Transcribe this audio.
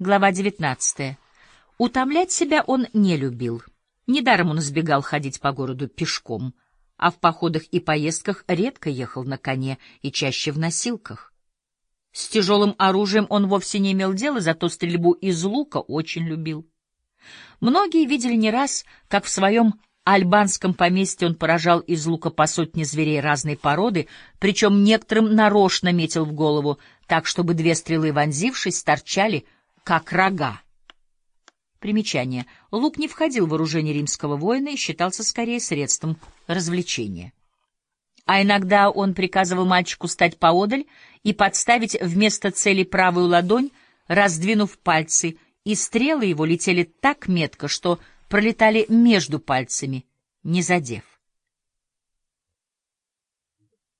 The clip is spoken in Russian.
Глава 19. Утомлять себя он не любил. Недаром он избегал ходить по городу пешком, а в походах и поездках редко ехал на коне и чаще в носилках. С тяжелым оружием он вовсе не имел дела, зато стрельбу из лука очень любил. Многие видели не раз, как в своем альбанском поместье он поражал из лука по сотне зверей разной породы, причем некоторым нарочно метил в голову, так, чтобы две стрелы, вонзившись, торчали — как рога. Примечание. Лук не входил в вооружение римского воина и считался скорее средством развлечения. А иногда он приказывал мальчику стать поодаль и подставить вместо цели правую ладонь, раздвинув пальцы, и стрелы его летели так метко, что пролетали между пальцами, не задев.